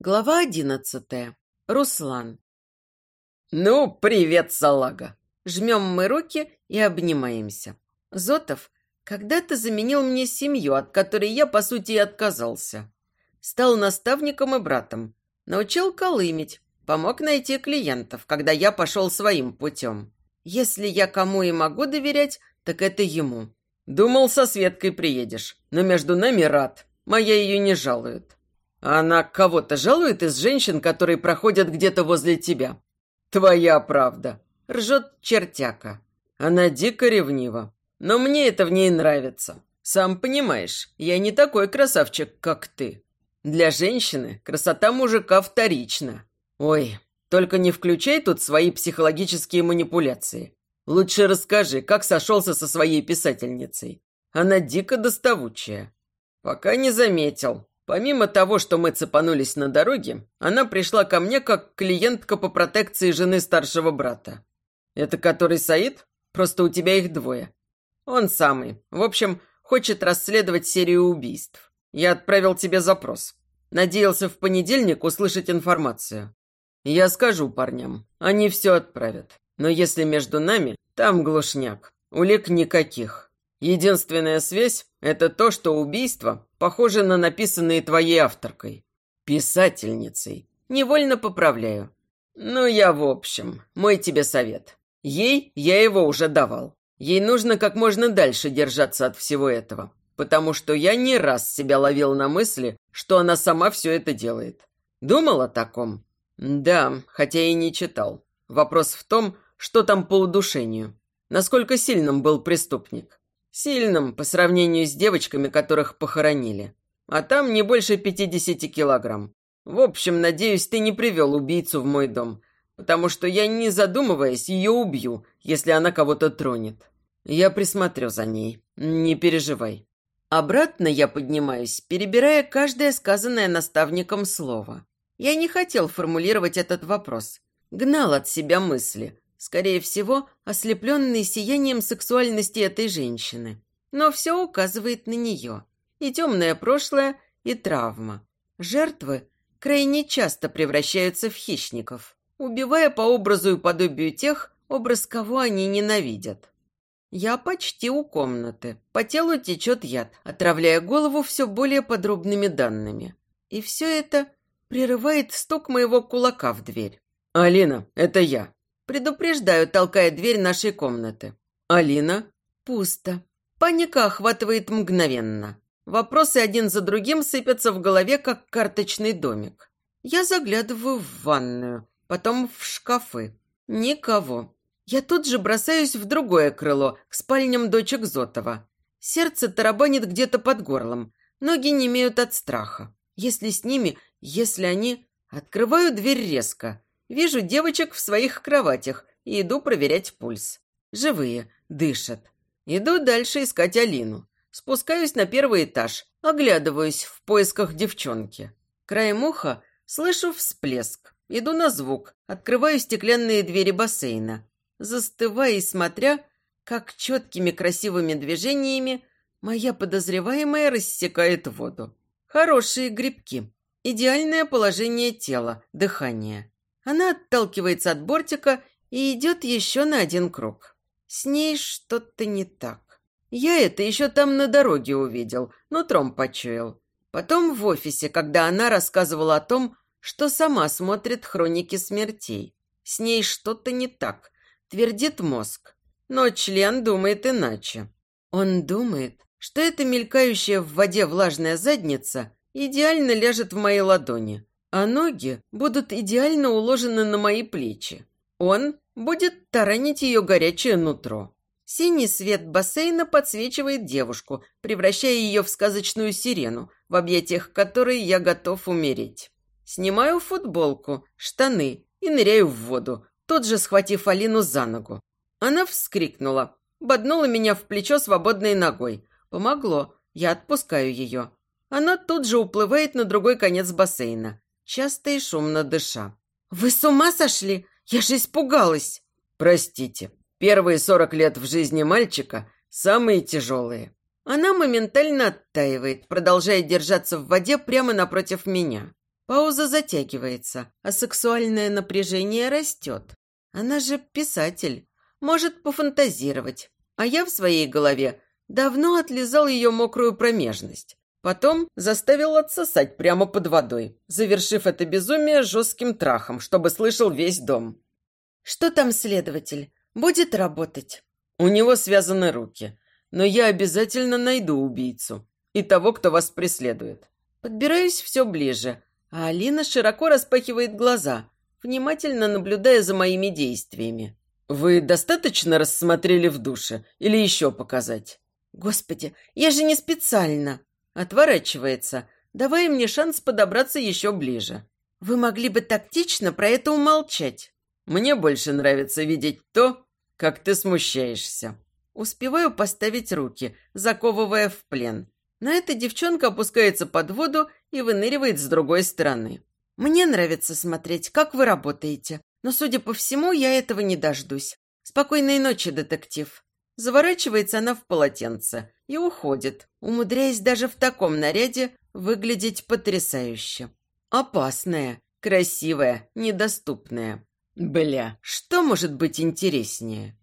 Глава одиннадцатая. Руслан. «Ну, привет, салага!» Жмем мы руки и обнимаемся. Зотов когда-то заменил мне семью, от которой я, по сути, и отказался. Стал наставником и братом. Научил колымить, помог найти клиентов, когда я пошел своим путем. Если я кому и могу доверять, так это ему. Думал, со Светкой приедешь, но между нами рад. Моя ее не жалует. Она кого-то жалует из женщин, которые проходят где-то возле тебя. Твоя правда. Ржет чертяка. Она дико ревнива. Но мне это в ней нравится. Сам понимаешь, я не такой красавчик, как ты. Для женщины красота мужика вторична. Ой, только не включай тут свои психологические манипуляции. Лучше расскажи, как сошелся со своей писательницей. Она дико доставучая. Пока не заметил, Помимо того, что мы цепанулись на дороге, она пришла ко мне как клиентка по протекции жены старшего брата. Это который Саид? Просто у тебя их двое. Он самый. В общем, хочет расследовать серию убийств. Я отправил тебе запрос. Надеялся в понедельник услышать информацию. Я скажу парням, они все отправят. Но если между нами, там глушняк. Улик никаких. Единственная связь – это то, что убийство похоже на написанные твоей авторкой. Писательницей. Невольно поправляю. Ну, я в общем. Мой тебе совет. Ей я его уже давал. Ей нужно как можно дальше держаться от всего этого. Потому что я не раз себя ловил на мысли, что она сама все это делает. Думал о таком? Да, хотя и не читал. Вопрос в том, что там по удушению. Насколько сильным был преступник. Сильным по сравнению с девочками, которых похоронили. А там не больше пятидесяти килограмм. В общем, надеюсь, ты не привел убийцу в мой дом, потому что я, не задумываясь, ее убью, если она кого-то тронет. Я присмотрю за ней, не переживай. Обратно я поднимаюсь, перебирая каждое сказанное наставником слово. Я не хотел формулировать этот вопрос. Гнал от себя мысли, Скорее всего, ослепленный сиянием сексуальности этой женщины. Но все указывает на нее. И темное прошлое, и травма. Жертвы крайне часто превращаются в хищников, убивая по образу и подобию тех, образ кого они ненавидят. Я почти у комнаты. По телу течет яд, отравляя голову все более подробными данными. И все это прерывает стук моего кулака в дверь. «Алина, это я», Предупреждаю, толкая дверь нашей комнаты. Алина? Пусто. Паника охватывает мгновенно. Вопросы один за другим сыпятся в голове, как карточный домик. Я заглядываю в ванную, потом в шкафы. Никого. Я тут же бросаюсь в другое крыло, к спальням дочек Зотова. Сердце тарабанит где-то под горлом. Ноги не имеют от страха. Если с ними, если они... Открываю дверь резко. Вижу девочек в своих кроватях и иду проверять пульс. Живые, дышат. Иду дальше искать Алину. Спускаюсь на первый этаж, оглядываюсь в поисках девчонки. Краем уха слышу всплеск. Иду на звук, открываю стеклянные двери бассейна. Застывая и смотря, как четкими красивыми движениями моя подозреваемая рассекает воду. Хорошие грибки. Идеальное положение тела, дыхание. Она отталкивается от бортика и идет еще на один круг. С ней что-то не так. Я это еще там на дороге увидел, нутром почуял. Потом в офисе, когда она рассказывала о том, что сама смотрит хроники смертей. С ней что-то не так, твердит мозг. Но член думает иначе. Он думает, что эта мелькающая в воде влажная задница идеально ляжет в моей ладони, а ноги будут идеально уложены на мои плечи. Он будет таранить ее горячее нутро. Синий свет бассейна подсвечивает девушку, превращая ее в сказочную сирену, в объятиях которой я готов умереть. Снимаю футболку, штаны и ныряю в воду, тут же схватив Алину за ногу. Она вскрикнула, боднула меня в плечо свободной ногой. Помогло, я отпускаю ее. Она тут же уплывает на другой конец бассейна часто и шумно дыша. «Вы с ума сошли? Я же испугалась!» «Простите, первые сорок лет в жизни мальчика самые тяжелые». Она моментально оттаивает, продолжая держаться в воде прямо напротив меня. Пауза затягивается, а сексуальное напряжение растет. Она же писатель, может пофантазировать. А я в своей голове давно отлизал ее мокрую промежность. Потом заставил отсосать прямо под водой, завершив это безумие жестким трахом, чтобы слышал весь дом. «Что там, следователь? Будет работать?» «У него связаны руки, но я обязательно найду убийцу и того, кто вас преследует». Подбираюсь все ближе, а Алина широко распахивает глаза, внимательно наблюдая за моими действиями. «Вы достаточно рассмотрели в душе? Или еще показать?» «Господи, я же не специально!» Отворачивается, давая мне шанс подобраться еще ближе. «Вы могли бы тактично про это умолчать». «Мне больше нравится видеть то, как ты смущаешься». Успеваю поставить руки, заковывая в плен. На это девчонка опускается под воду и выныривает с другой стороны. Мне нравится смотреть, как вы работаете, но, судя по всему, я этого не дождусь. Спокойной ночи, детектив. Заворачивается она в полотенце и уходит, умудряясь даже в таком наряде выглядеть потрясающе. Опасная, красивая, недоступная. Бля, что может быть интереснее?